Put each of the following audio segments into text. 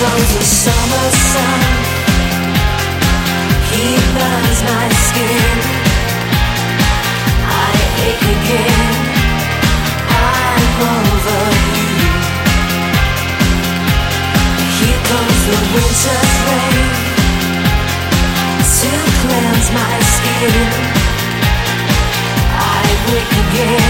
comes the summer sun. He burns my skin. I ache again. I'm over you. Here comes the winter's rain to cleanse my skin. I wake again.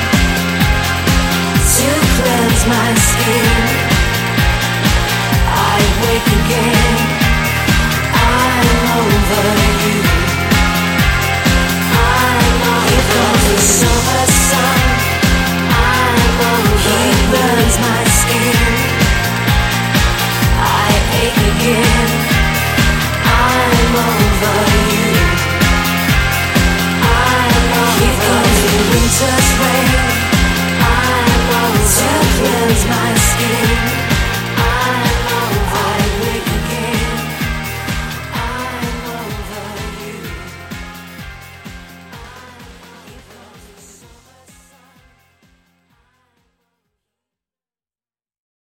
my skin. My skin.